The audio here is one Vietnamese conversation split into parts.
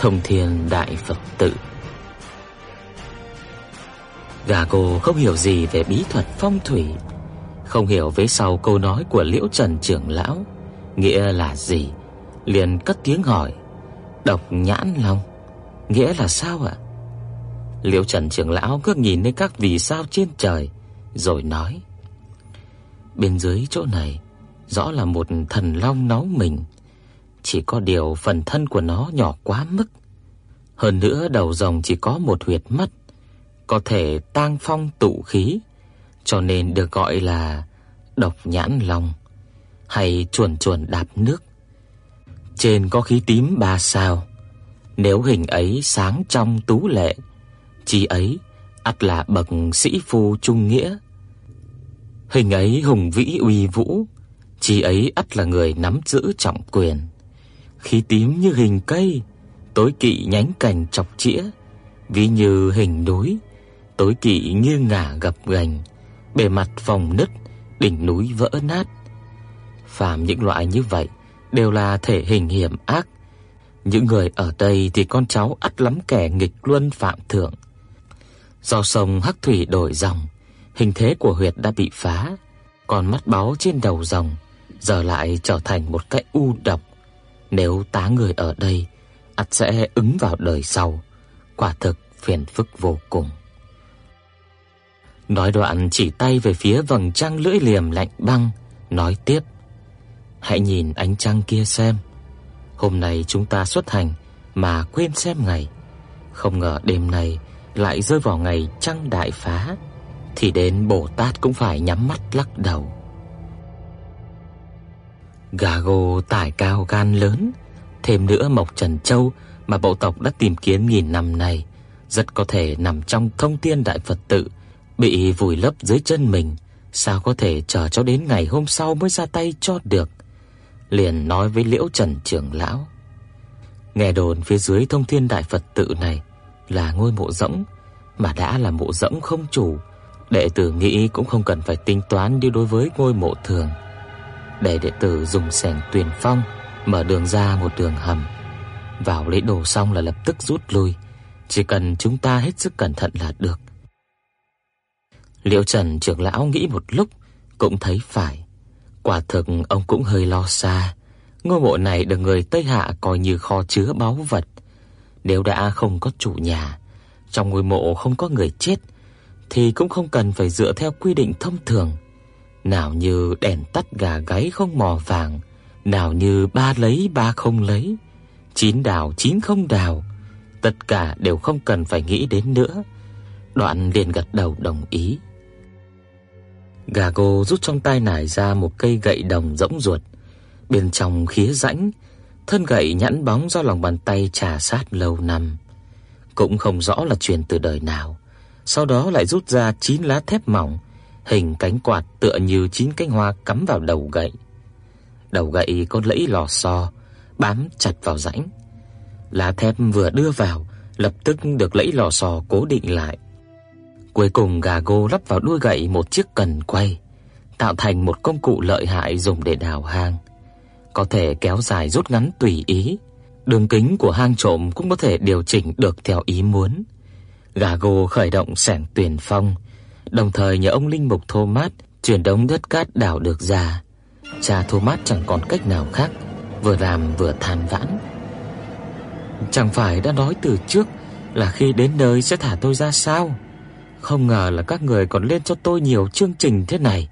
Thông Thiên Đại Phật Tự. Gà cô không hiểu gì về bí thuật phong thủy, Không hiểu về sau câu nói của Liễu Trần trưởng lão, Nghĩa là gì, Liền cất tiếng hỏi, Độc nhãn long, Nghĩa là sao ạ? Liễu Trần trưởng lão ngước nhìn lên các vì sao trên trời, Rồi nói, Bên dưới chỗ này, Rõ là một thần long nấu mình chỉ có điều phần thân của nó nhỏ quá mức. Hơn nữa đầu rồng chỉ có một huyệt mắt, có thể tang phong tụ khí, cho nên được gọi là độc nhãn long hay chuồn chuồn đạp nước. Trên có khí tím ba sao, nếu hình ấy sáng trong tú lệ, chi ấy ắt là bậc sĩ phu trung nghĩa. Hình ấy hùng vĩ uy vũ, chi ấy ắt là người nắm giữ trọng quyền khí tím như hình cây, tối kỵ nhánh cành chọc chĩa, ví như hình núi, tối kỵ nghiêng ngả gập ghềnh, bề mặt phòng nứt, đỉnh núi vỡ nát. Phàm những loại như vậy đều là thể hình hiểm ác. Những người ở đây thì con cháu ắt lắm kẻ nghịch luân phạm thượng. Do sông Hắc Thủy đổi dòng, hình thế của huyệt đã bị phá, còn mắt báo trên đầu dòng giờ lại trở thành một cái u độc nếu tá người ở đây, ắt sẽ ứng vào đời sau, quả thực phiền phức vô cùng. Nói đoạn chỉ tay về phía vầng trăng lưỡi liềm lạnh băng, nói tiếp: "Hãy nhìn ánh trăng kia xem. Hôm nay chúng ta xuất hành mà quên xem ngày, không ngờ đêm nay lại rơi vào ngày trăng đại phá, thì đến Bồ Tát cũng phải nhắm mắt lắc đầu." Gà gồ tải cao gan lớn, thêm nữa Mộc Trần Châu mà bộ tộc đã tìm kiếm nghìn năm nay, rất có thể nằm trong Thông Thiên Đại Phật tự, bị vùi lấp dưới chân mình, sao có thể chờ cho đến ngày hôm sau mới ra tay cho được. Liền nói với Liễu Trần trưởng lão, nghe đồn phía dưới Thông Thiên Đại Phật tự này là ngôi mộ rỗng, mà đã là mộ rỗng không chủ, đệ tử nghĩ cũng không cần phải tính toán như đối với ngôi mộ thường để đệ tử dùng sẻng tuyển phong mở đường ra một đường hầm. Vào lấy đồ xong là lập tức rút lui, chỉ cần chúng ta hết sức cẩn thận là được. Liễu Trần trưởng lão nghĩ một lúc cũng thấy phải, quả thực ông cũng hơi lo xa. Ngôi mộ này được người Tây Hạ coi như kho chứa báu vật, nếu đã không có chủ nhà, trong ngôi mộ không có người chết thì cũng không cần phải dựa theo quy định thông thường nào như đèn tắt gà gáy không mò vàng, nào như ba lấy ba không lấy, chín đào chín không đào, tất cả đều không cần phải nghĩ đến nữa. Đoạn liền gật đầu đồng ý. Gà cô rút trong tay nải ra một cây gậy đồng rỗng ruột, bên trong khía rãnh, thân gậy nhẵn bóng do lòng bàn tay trà sát lâu năm, cũng không rõ là truyền từ đời nào. Sau đó lại rút ra chín lá thép mỏng hình cánh quạt tựa như chín cánh hoa cắm vào đầu gậy. Đầu gậy có lẫy lò xo bám chặt vào rãnh. Lá thép vừa đưa vào, lập tức được lẫy lò xo cố định lại. Cuối cùng gà gô lắp vào đuôi gậy một chiếc cần quay, tạo thành một công cụ lợi hại dùng để đào hang. Có thể kéo dài rút ngắn tùy ý, đường kính của hang trộm cũng có thể điều chỉnh được theo ý muốn. Gà gô khởi động sẻng tuyển phong, đồng thời nhờ ông linh mục Thomas chuyển đống đất cát đào được ra. Cha Thomas chẳng còn cách nào khác, vừa làm vừa than vãn. Chẳng phải đã nói từ trước là khi đến nơi sẽ thả tôi ra sao? Không ngờ là các người còn lên cho tôi nhiều chương trình thế này.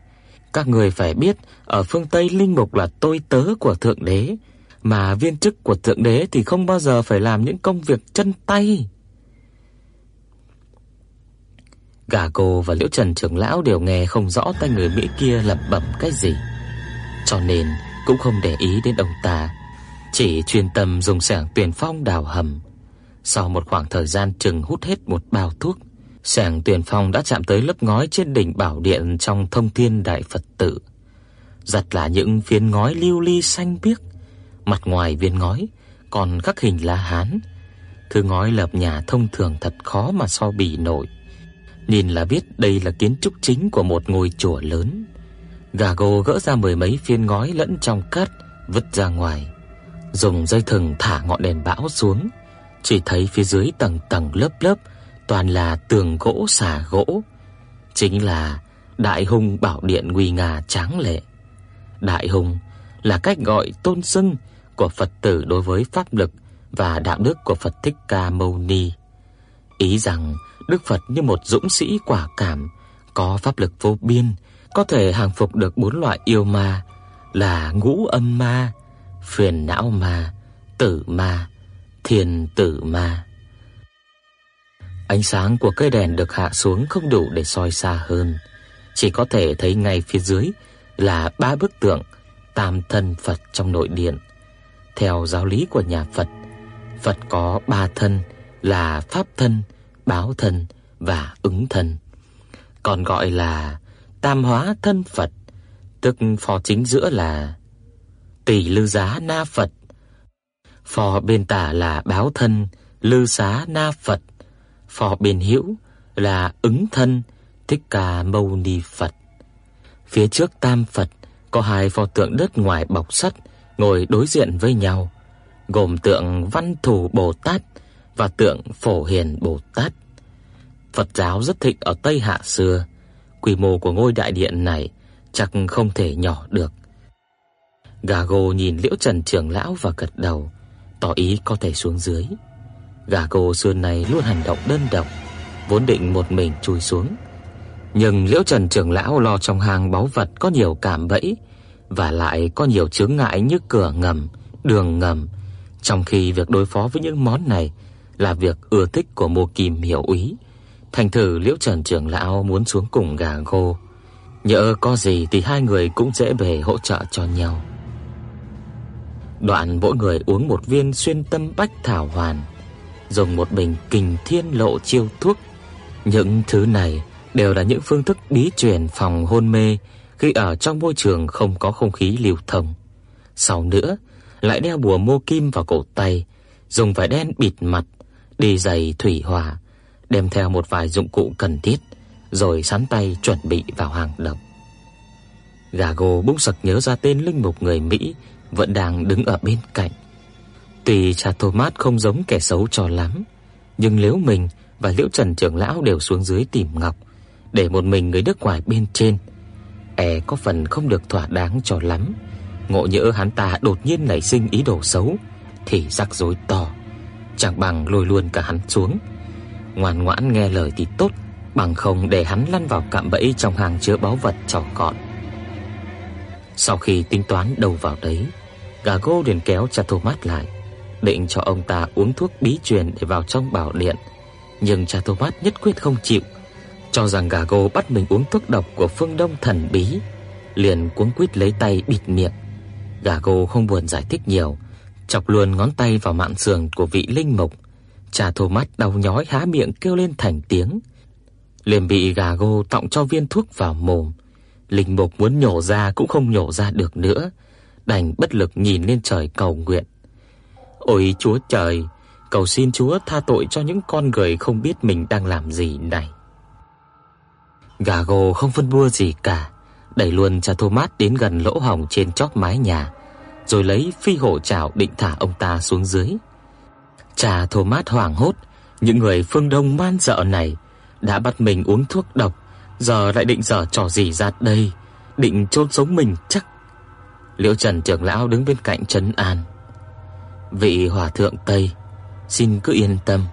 Các người phải biết, ở phương Tây linh mục là tôi tớ của thượng đế, mà viên chức của thượng đế thì không bao giờ phải làm những công việc chân tay. Gà cô và Liễu Trần trưởng lão đều nghe không rõ tay người Mỹ kia lẩm bẩm cái gì, cho nên cũng không để ý đến ông ta, Chỉ chuyên tâm dùng sẻng tuyển phong đào hầm. Sau một khoảng thời gian chừng hút hết một bao thuốc, sẻng tuyển phong đã chạm tới lớp ngói trên đỉnh bảo điện trong Thông Thiên Đại Phật tự. Giật là những phiến ngói lưu ly xanh biếc, mặt ngoài viên ngói còn khắc hình lá hán. Thứ ngói lợp nhà thông thường thật khó mà so bì nổi. Nhìn là biết đây là kiến trúc chính của một ngôi chùa lớn. Gago gỡ ra mười mấy phiến ngói lẫn trong cát, vứt ra ngoài. Dùng dây thừng thả ngọn đèn bão xuống, chỉ thấy phía dưới tầng tầng lớp lớp toàn là tường gỗ xà gỗ, chính là Đại Hùng Bảo Điện nguy nga tráng lệ. Đại Hùng là cách gọi tôn xưng của Phật tử đối với pháp lực và đạo đức của Phật Thích Ca Mâu Ni. Ý rằng Đức Phật như một dũng sĩ quả cảm, có pháp lực vô biên, có thể hàng phục được bốn loại yêu ma là ngũ âm ma, phiền não ma, tử ma, thiền tử ma. Ánh sáng của cây đèn được hạ xuống không đủ để soi xa hơn, chỉ có thể thấy ngay phía dưới là ba bức tượng Tam thân Phật trong nội điện. Theo giáo lý của nhà Phật, Phật có ba thân là pháp thân, báo thân và ứng thân. Còn gọi là Tam hóa thân Phật, tức phò chính giữa là Tỷ Lư Giá Na Phật. Phò bên tả là báo thân, Lư Xá Na Phật. Phò bên hữu là ứng thân, Thích Ca Mâu Ni Phật. Phía trước Tam Phật có hai pho tượng đất ngoài bọc sắt ngồi đối diện với nhau, gồm tượng Văn thù Bồ Tát và tượng Phổ Hiền Bồ Tát. Phật giáo rất thịnh ở Tây Hạ xưa, quy mô của ngôi đại điện này chắc không thể nhỏ được. Gago nhìn Liễu Trần trưởng lão và gật đầu, tỏ ý có thể xuống dưới. Gago xưa này luôn hành động đơn độc, vốn định một mình chui xuống, nhưng Liễu Trần trưởng lão lo trong hang báu vật có nhiều cảm bẫy và lại có nhiều chướng ngại như cửa ngầm, đường ngầm, trong khi việc đối phó với những món này là việc ưa thích của Mộ Kim Hiểu Úy. Thành thử Liễu Trần trưởng lão muốn xuống cùng gà gô, nhỡ có gì thì hai người cũng dễ về hỗ trợ cho nhau. Đoạn mỗi người uống một viên xuyên tâm bách thảo hoàn, dùng một bình kình thiên lộ chiêu thuốc. Những thứ này đều là những phương thức bí truyền phòng hôn mê khi ở trong môi trường không có không khí lưu thông. Sau nữa, lại đeo bùa mô kim vào cổ tay, dùng vải đen bịt mặt, đi giày thủy hỏa, đem theo một vài dụng cụ cần thiết, rồi sắn tay chuẩn bị vào hang động. Gago bỗng sực nhớ ra tên linh mục người Mỹ vẫn đang đứng ở bên cạnh. Tuy cha Thomas không giống kẻ xấu cho lắm, nhưng nếu mình và Liễu Trần trưởng lão đều xuống dưới tìm Ngọc, để một mình người nước ngoài bên trên, e có phần không được thỏa đáng cho lắm. Ngộ nhỡ hắn ta đột nhiên nảy sinh ý đồ xấu thì rắc rối to, chẳng bằng lôi luôn cả hắn xuống. Ngoan ngoãn nghe lời thì tốt, bằng không để hắn lăn vào cạm bẫy trong hàng chứa báu vật cho cọt Sau khi tính toán đầu vào đấy, Gago liền kéo cha Thomas lại, định cho ông ta uống thuốc bí truyền để vào trong bảo điện, nhưng cha Thomas nhất quyết không chịu cho rằng gà gô bắt mình uống thuốc độc của phương Đông thần bí, liền cuống quýt lấy tay bịt miệng. Gà gô không buồn giải thích nhiều, chọc luôn ngón tay vào mạn sườn của vị linh mục. Cha Thomas đau nhói há miệng kêu lên thành tiếng. Liền bị gà gô tọng cho viên thuốc vào mồm. Linh mục muốn nhổ ra cũng không nhổ ra được nữa, đành bất lực nhìn lên trời cầu nguyện. Ôi Chúa trời, cầu xin Chúa tha tội cho những con người không biết mình đang làm gì này. Gà gô không phân bua gì cả, đẩy luôn cha Thomas đến gần lỗ hổng trên chóp mái nhà, rồi lấy phi hổ chảo định thả ông ta xuống dưới. Cha Thomas hoảng hốt, những người phương Đông man dợ này đã bắt mình uống thuốc độc, giờ lại định giở trò gì ra đây, định chôn sống mình chắc. Liễu Trần trưởng lão đứng bên cạnh trấn an. Vị hòa thượng Tây, xin cứ yên tâm,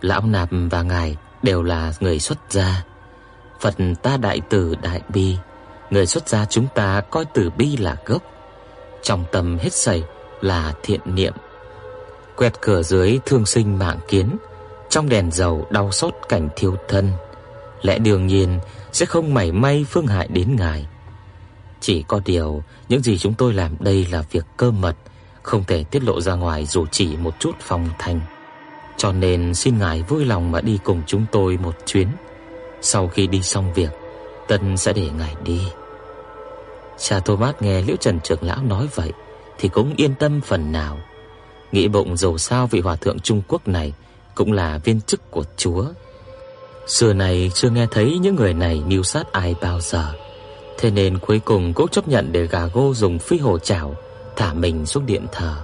lão nạp và ngài đều là người xuất gia, Phật ta đại từ đại bi, người xuất gia chúng ta coi từ bi là gốc, trong tâm hết sảy là thiện niệm. Quẹt cửa dưới thương sinh mạng kiến, trong đèn dầu đau xót cảnh thiếu thân, lẽ đương nhiên sẽ không mảy may phương hại đến ngài. Chỉ có điều, những gì chúng tôi làm đây là việc cơ mật, không thể tiết lộ ra ngoài dù chỉ một chút phong thanh. Cho nên xin ngài vui lòng mà đi cùng chúng tôi một chuyến. Sau khi đi xong việc, Tân sẽ để ngài đi. Cha Thomas nghe Liễu Trần trưởng lão nói vậy thì cũng yên tâm phần nào. Nghĩ bụng dù sao vị hòa thượng Trung Quốc này cũng là viên chức của chúa. Xưa này chưa nghe thấy những người này mưu sát ai bao giờ. Thế nên cuối cùng cũng chấp nhận để gà gô dùng phi hồ chảo thả mình xuống điện thờ.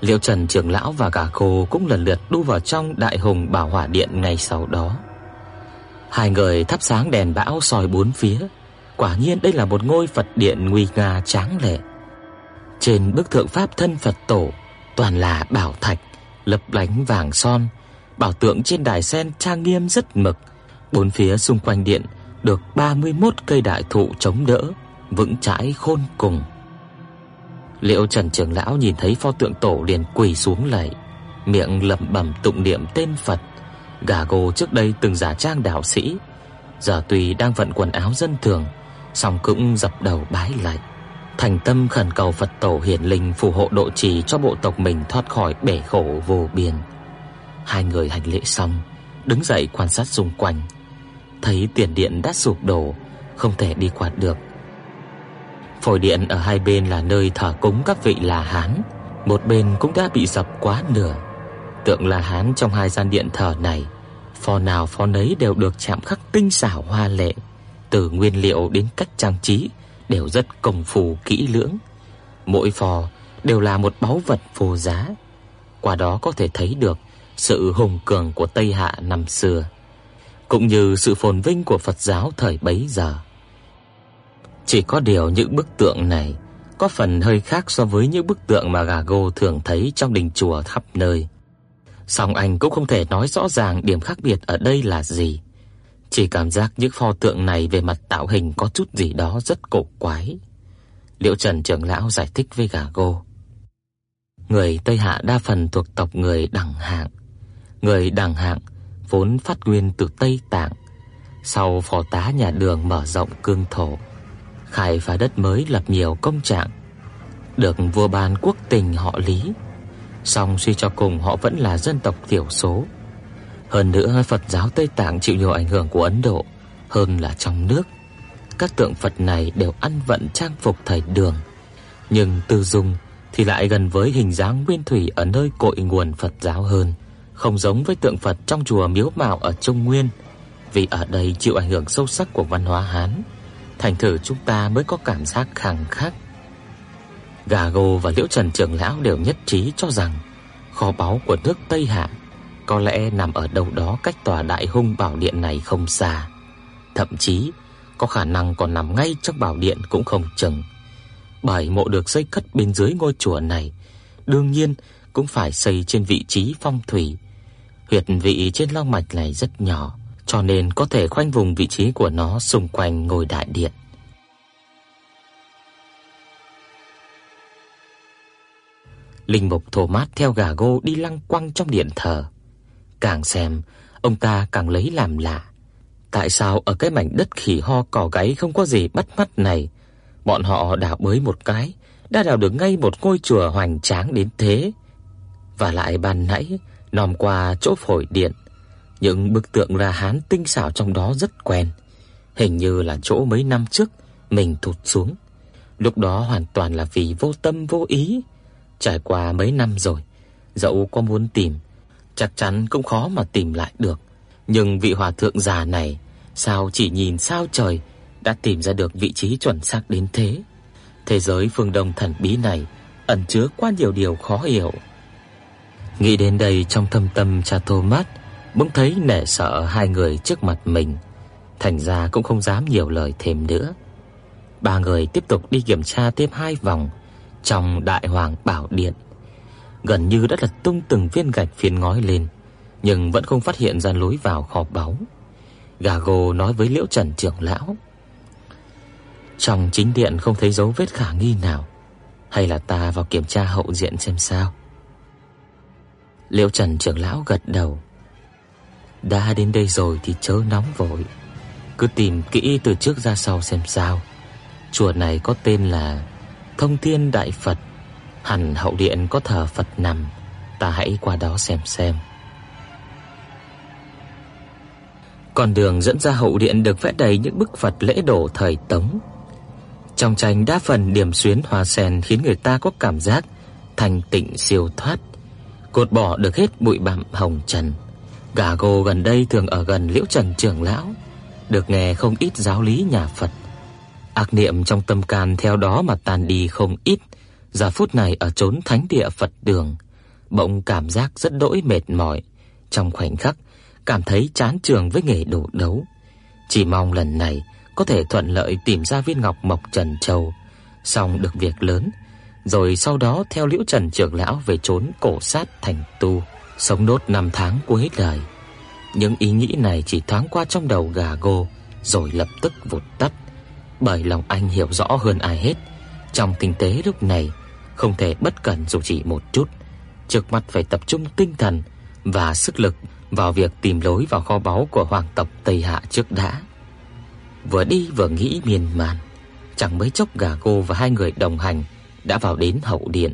Liễu Trần trưởng lão và gà cô cũng lần lượt đu vào trong Đại Hùng Bảo Hỏa Điện ngày sau đó. Hai người thắp sáng đèn bão soi bốn phía, quả nhiên đây là một ngôi Phật điện nguy nga tráng lệ. Trên bức tượng pháp thân Phật tổ toàn là bảo thạch, lấp lánh vàng son, bảo tượng trên đài sen trang nghiêm rất mực. Bốn phía xung quanh điện được 31 cây đại thụ chống đỡ, vững chãi khôn cùng. Liễu Trần trưởng lão nhìn thấy pho tượng tổ liền quỳ xuống lạy, miệng lẩm bẩm tụng niệm tên Phật. Gà gồ trước đây từng giả trang đạo sĩ, giờ tùy đang vận quần áo dân thường, song cũng dập đầu bái lạy, thành tâm khẩn cầu Phật tổ hiển linh phù hộ độ trì cho bộ tộc mình thoát khỏi bể khổ vô biên. Hai người hành lễ xong, đứng dậy quan sát xung quanh, thấy tiền điện đã sụp đổ, không thể đi qua được. Phổi điện ở hai bên là nơi thờ cúng các vị La Hán, một bên cũng đã bị sập quá nửa. Tượng La Hán trong hai gian điện thờ này, pho nào pho nấy đều được chạm khắc tinh xảo hoa lệ, từ nguyên liệu đến cách trang trí đều rất công phu kỹ lưỡng. Mỗi phò đều là một báu vật vô giá. Qua đó có thể thấy được sự hùng cường của Tây Hạ năm xưa, cũng như sự phồn vinh của Phật giáo thời bấy giờ. Chỉ có điều những bức tượng này có phần hơi khác so với những bức tượng mà Gago thường thấy trong đình chùa khắp nơi. Song anh cũng không thể nói rõ ràng điểm khác biệt ở đây là gì. Chỉ cảm giác những pho tượng này về mặt tạo hình có chút gì đó rất cổ quái. Liễu Trần trưởng lão giải thích với Gago. Người Tây Hạ đa phần thuộc tộc người đẳng hạng. Người đẳng hạng vốn phát nguyên từ Tây Tạng, sau phò tá nhà Đường mở rộng cương thổ khai phá đất mới lập nhiều công trạng, được vua ban quốc tình họ Lý. Song suy cho cùng họ vẫn là dân tộc thiểu số. Hơn nữa Phật giáo Tây Tạng chịu nhiều ảnh hưởng của Ấn Độ hơn là trong nước. Các tượng Phật này đều ăn vận trang phục thời Đường, nhưng tư dung thì lại gần với hình dáng nguyên thủy ở nơi cội nguồn Phật giáo hơn, không giống với tượng Phật trong chùa Miếu Mạo ở Trung Nguyên, vì ở đây chịu ảnh hưởng sâu sắc của văn hóa Hán thành thử chúng ta mới có cảm giác khác khắc. Gà Gô và Liễu Trần trưởng lão đều nhất trí cho rằng kho báu của nước Tây Hạ có lẽ nằm ở đâu đó cách tòa Đại Hung Bảo Điện này không xa, thậm chí có khả năng còn nằm ngay trong bảo điện cũng không chừng. Bởi mộ được xây cất bên dưới ngôi chùa này, đương nhiên cũng phải xây trên vị trí phong thủy. Huyệt vị trên long mạch này rất nhỏ, cho nên có thể khoanh vùng vị trí của nó xung quanh ngôi đại điện. Linh mục Thomas theo gà gô đi lăng quăng trong điện thờ. Càng xem, ông ta càng lấy làm lạ. Tại sao ở cái mảnh đất khỉ ho cỏ gáy không có gì bắt mắt này, bọn họ đào bới một cái, đã đào được ngay một ngôi chùa hoành tráng đến thế. Và lại ban nãy, nòm qua chỗ phổi điện, những bức tượng La Hán tinh xảo trong đó rất quen, hình như là chỗ mấy năm trước mình thụt xuống. Lúc đó hoàn toàn là vì vô tâm vô ý. Trải qua mấy năm rồi, dẫu có muốn tìm, chắc chắn cũng khó mà tìm lại được. Nhưng vị hòa thượng già này, sao chỉ nhìn sao trời đã tìm ra được vị trí chuẩn xác đến thế? Thế giới phương Đông thần bí này ẩn chứa quá nhiều điều khó hiểu. Nghĩ đến đây trong thâm tâm cha Thomas bỗng thấy nể sợ hai người trước mặt mình, thành ra cũng không dám nhiều lời thêm nữa. Ba người tiếp tục đi kiểm tra tiếp hai vòng trong Đại Hoàng Bảo Điện. Gần như đã lật tung từng viên gạch phiến ngói lên, nhưng vẫn không phát hiện ra lối vào kho báu. Gago nói với Liễu Trần trưởng lão: "Trong chính điện không thấy dấu vết khả nghi nào, hay là ta vào kiểm tra hậu diện xem sao?" Liễu Trần trưởng lão gật đầu, đã đến đây rồi thì chớ nóng vội, cứ tìm kỹ từ trước ra sau xem sao. Chùa này có tên là Thông Thiên Đại Phật, Hẳn hậu điện có thờ Phật nằm, ta hãy qua đó xem xem. Con đường dẫn ra hậu điện được vẽ đầy những bức Phật lễ đổ thời Tống. Trong tranh đa phần điểm xuyến hoa sen khiến người ta có cảm giác thanh tịnh siêu thoát, cột bỏ được hết bụi bặm hồng trần. Gà gô gần đây thường ở gần Liễu Trần trưởng lão, được nghe không ít giáo lý nhà Phật. Ác niệm trong tâm can theo đó mà tan đi không ít. Giờ phút này ở chốn thánh địa Phật đường, bỗng cảm giác rất đỗi mệt mỏi, trong khoảnh khắc cảm thấy chán trường với nghề đổ đấu. Chỉ mong lần này có thể thuận lợi tìm ra viên ngọc mộc Trần Châu, xong được việc lớn, rồi sau đó theo Liễu Trần trưởng lão về trốn cổ sát thành tu, sống nốt năm tháng cuối đời. Những ý nghĩ này chỉ thoáng qua trong đầu gà gô rồi lập tức vụt tắt, bởi lòng anh hiểu rõ hơn ai hết, trong tình thế lúc này không thể bất cẩn dù chỉ một chút, trước mắt phải tập trung tinh thần và sức lực vào việc tìm lối vào kho báu của hoàng tộc Tây Hạ trước đã. Vừa đi vừa nghĩ miên man, chẳng mấy chốc gà cô và hai người đồng hành đã vào đến hậu điện.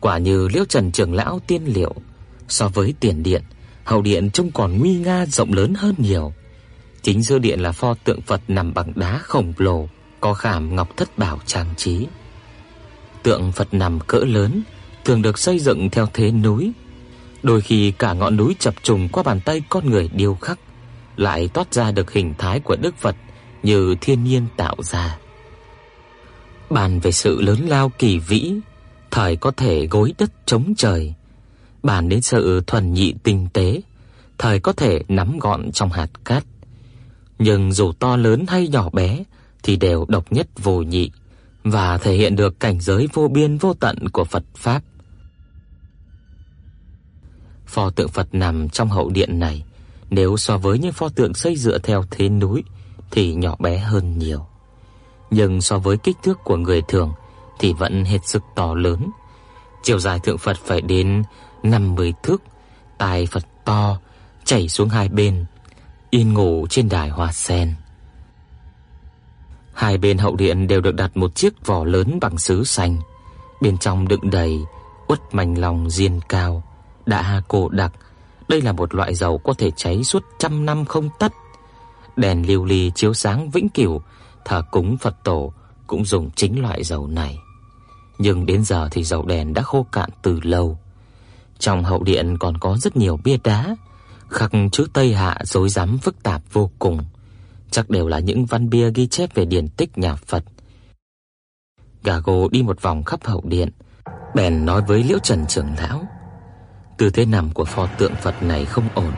Quả như Liễu Trần trưởng lão tiên liệu, so với tiền điện, hậu điện trông còn nguy nga rộng lớn hơn nhiều. Chính giữa điện là pho tượng Phật nằm bằng đá khổng lồ, có khảm ngọc thất bảo trang trí. Tượng Phật nằm cỡ lớn, thường được xây dựng theo thế núi, đôi khi cả ngọn núi chập trùng qua bàn tay con người điêu khắc, lại toát ra được hình thái của Đức Phật như thiên nhiên tạo ra. Bàn về sự lớn lao kỳ vĩ, thời có thể gối đất chống trời. Bàn đến sự thuần nhị tinh tế, thời có thể nắm gọn trong hạt cát. Nhưng dù to lớn hay nhỏ bé thì đều độc nhất vô nhị và thể hiện được cảnh giới vô biên vô tận của Phật pháp. Pho tượng Phật nằm trong hậu điện này, nếu so với những pho tượng xây dựa theo thế núi thì nhỏ bé hơn nhiều. Nhưng so với kích thước của người thường thì vẫn hết sức to lớn. Chiều dài tượng Phật phải đến 50 thước, tai Phật to chảy xuống hai bên, yên ngủ trên đài hoa sen. Hai bên hậu điện đều được đặt một chiếc vỏ lớn bằng sứ xanh, bên trong đựng đầy uất mành lòng diên cao, đã cổ đặc. Đây là một loại dầu có thể cháy suốt trăm năm không tắt. Đèn lưu ly chiếu sáng vĩnh cửu, thờ cúng Phật tổ cũng dùng chính loại dầu này. Nhưng đến giờ thì dầu đèn đã khô cạn từ lâu. Trong hậu điện còn có rất nhiều bia đá, khắc chữ Tây Hạ rối rắm phức tạp vô cùng, chắc đều là những văn bia ghi chép về điển tích nhà Phật. Gago đi một vòng khắp hậu điện, bèn nói với Liễu Trần trưởng lão: Tư thế nằm của pho tượng Phật này không ổn.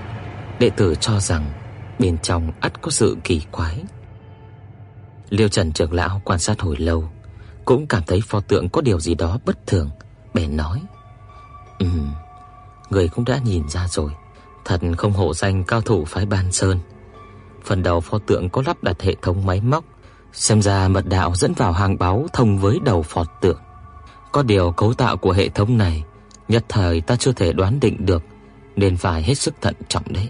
Đệ tử cho rằng bên trong ắt có sự kỳ quái. Liêu Trần trưởng lão quan sát hồi lâu, cũng cảm thấy pho tượng có điều gì đó bất thường, bèn nói: "Ừm, người cũng đã nhìn ra rồi, thật không hổ danh cao thủ phái Ban Sơn. Phần đầu pho tượng có lắp đặt hệ thống máy móc, xem ra mật đạo dẫn vào hang báu thông với đầu pho tượng. Có điều cấu tạo của hệ thống này Nhất thời ta chưa thể đoán định được Nên phải hết sức thận trọng đấy.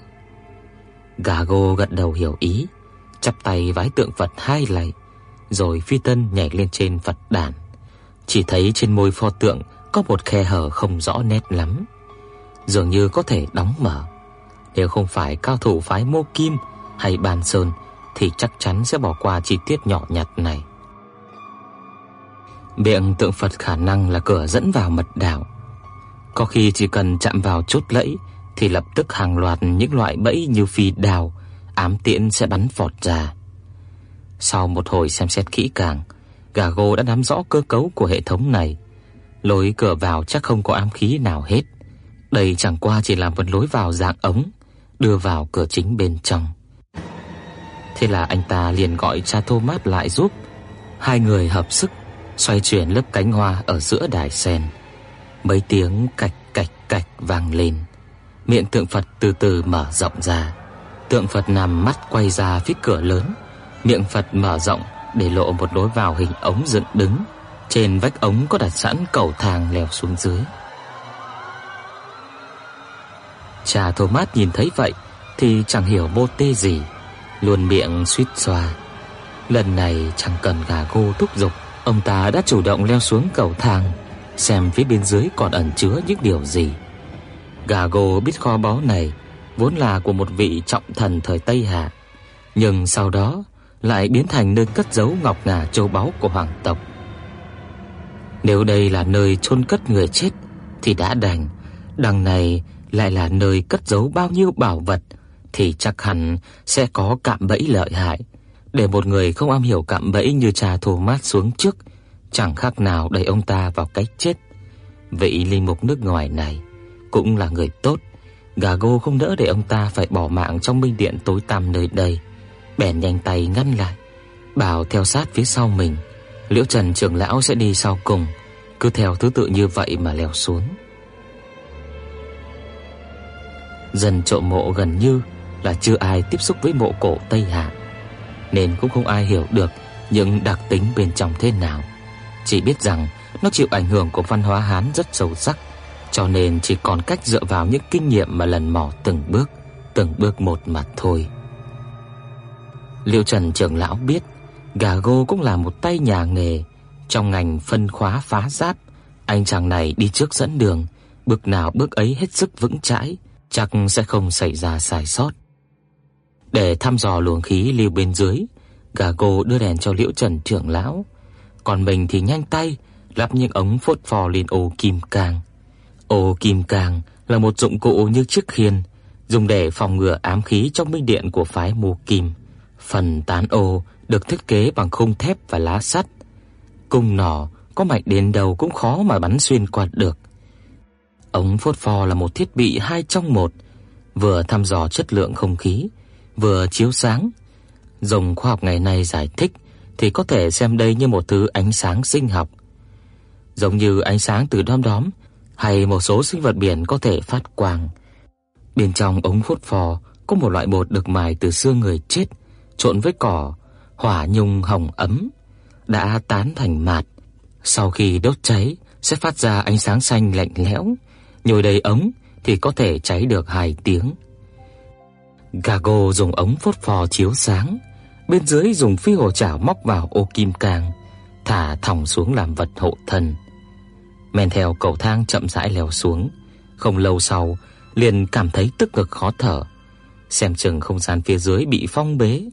Gago gật đầu hiểu ý Chắp tay vái tượng Phật hai lạy Rồi phi tân nhảy lên trên Phật đàn. Chỉ thấy trên môi pho tượng Có một khe hở không rõ nét lắm. Dường như có thể đóng mở. Nếu không phải cao thủ phái mô kim hay bàn sơn Thì chắc chắn sẽ bỏ qua chi tiết nhỏ nhặt này Miệng tượng Phật khả năng là cửa dẫn vào mật đạo có khi chỉ cần chạm vào chốt lẫy thì lập tức hàng loạt những loại bẫy như phi đào, ám tiễn sẽ bắn vọt ra. Sau một hồi xem xét kỹ càng, Gago đã nắm rõ cơ cấu của hệ thống này. Lối cửa vào chắc không có ám khí nào hết. Đây chẳng qua chỉ là một lối vào dạng ống đưa vào cửa chính bên trong. Thế là anh ta liền gọi cha Thomas lại giúp. Hai người hợp sức xoay chuyển lớp cánh hoa ở giữa đài sen. Mấy tiếng cạch cạch cạch vang lên. Miệng tượng Phật từ từ mở rộng ra. Tượng Phật nằm mắt quay ra phía cửa lớn, miệng Phật mở rộng để lộ một lối vào hình ống dựng đứng. Trên vách ống có đặt sẵn cầu thang leo xuống dưới. Cha Thomas nhìn thấy vậy thì chẳng hiểu mô tê gì, luôn miệng suýt xoa. Lần này chẳng cần gà gô thúc giục, ông ta đã chủ động leo xuống cầu thang xem phía bên dưới còn ẩn chứa những điều gì. Gà gô biết kho báu này vốn là của một vị trọng thần thời Tây Hạ, nhưng sau đó lại biến thành nơi cất giấu ngọc ngà châu báu của hoàng tộc. Nếu đây là nơi chôn cất người chết thì đã đành, đằng này lại là nơi cất giấu bao nhiêu bảo vật thì chắc hẳn sẽ có cạm bẫy lợi hại. Để một người không am hiểu cạm bẫy như cha Thomas xuống trước, chẳng khác nào đẩy ông ta vào cái chết. Vị linh mục nước ngoài này cũng là người tốt, Gago không đỡ để ông ta phải bỏ mạng trong minh điện tối tăm nơi đây, bèn nhanh tay ngăn lại, bảo theo sát phía sau mình. Liễu Trần trưởng lão sẽ đi sau cùng, cứ theo thứ tự như vậy mà leo xuống. dần trộm mộ gần như là chưa ai tiếp xúc với mộ cổ Tây Hạ, nên cũng không ai hiểu được những đặc tính bên trong thế nào. Chỉ biết rằng nó chịu ảnh hưởng của văn hóa Hán rất sâu sắc, cho nên chỉ còn cách dựa vào những kinh nghiệm mà lần mò từng bước, từng bước một mà thôi. Liêu Trần trưởng lão biết, Gà Gô cũng là một tay nhà nghề trong ngành phân khóa phá giáp, anh chàng này đi trước dẫn đường, bước nào bước ấy hết sức vững chãi, chắc sẽ không xảy ra sai sót. Để thăm dò luồng khí lưu bên dưới, Gago đưa đèn cho Liễu Trần trưởng lão, còn mình thì nhanh tay lắp những ống phốt phò lên ô kim cang. Ô kim cang là một dụng cụ như chiếc khiên, dùng để phòng ngừa ám khí trong minh điện của phái Mộ Kim. Phần tán ô được thiết kế bằng khung thép và lá sắt. Cung nỏ có mạnh đến đâu cũng khó mà bắn xuyên qua được. Ống phốt phò là một thiết bị hai trong một, vừa thăm dò chất lượng không khí, vừa chiếu sáng. Dùng khoa học ngày nay giải thích thì có thể xem đây như một thứ ánh sáng sinh học. Giống như ánh sáng từ đom đóm hay một số sinh vật biển có thể phát quang. Bên trong ống hút phò có một loại bột được mài từ xương người chết trộn với cỏ, hỏa nhung hồng ấm đã tán thành mạt. Sau khi đốt cháy sẽ phát ra ánh sáng xanh lạnh lẽo, nhồi đầy ống thì có thể cháy được 2 tiếng. Gago dùng ống phốt phò chiếu sáng, bên dưới dùng phi hồ chảo móc vào ô kim cang, thả thòng xuống làm vật hộ thân. Men theo cầu thang chậm rãi leo xuống, không lâu sau liền cảm thấy tức ngực khó thở, xem chừng không gian phía dưới bị phong bế,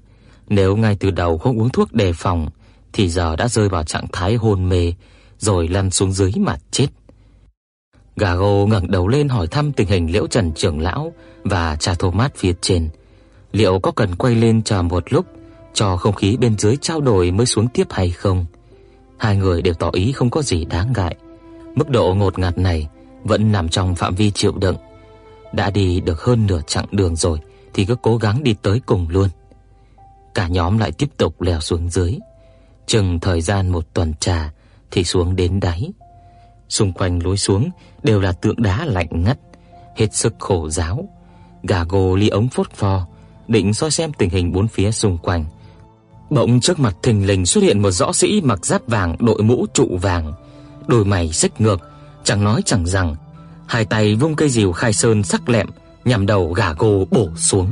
nếu ngay từ đầu không uống thuốc đề phòng thì giờ đã rơi vào trạng thái hôn mê rồi lăn xuống dưới mà chết. Gago ngẩng đầu lên hỏi thăm tình hình Liễu Trần trưởng lão và cha Thomas phía trên. Liệu có cần quay lên chờ một lúc, cho không khí bên dưới trao đổi mới xuống tiếp hay không? Hai người đều tỏ ý không có gì đáng ngại. Mức độ ngột ngạt này vẫn nằm trong phạm vi chịu đựng. Đã đi được hơn nửa chặng đường rồi thì cứ cố gắng đi tới cùng luôn. Cả nhóm lại tiếp tục leo xuống dưới. Chừng thời gian một tuần trà thì xuống đến đáy. Xung quanh lối xuống đều là tượng đá lạnh ngắt, hết sức khổ giáo. Gà gồ ly ống phốt pho, định soi xem tình hình bốn phía xung quanh. Bỗng trước mặt thình lình xuất hiện một võ sĩ mặc giáp vàng đội mũ trụ vàng, đôi mày xích ngược, chẳng nói chẳng rằng, hai tay vung cây rìu khai sơn sắc lẹm nhằm đầu gà gồ bổ xuống.